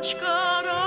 aşka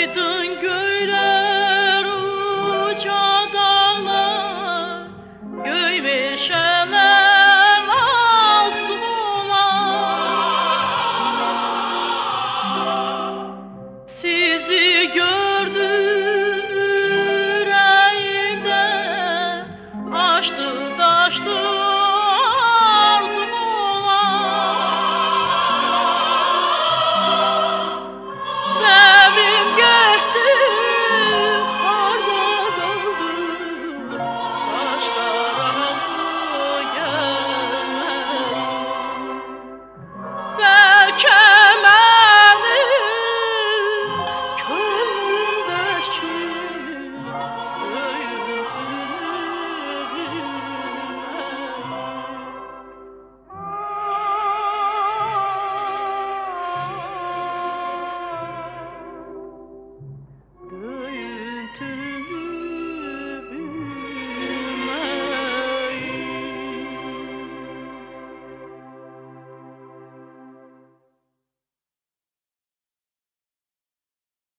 aydın göyler uca dağlar göy meşeler ak sular sizi gördüm yüreğimde açtı taştı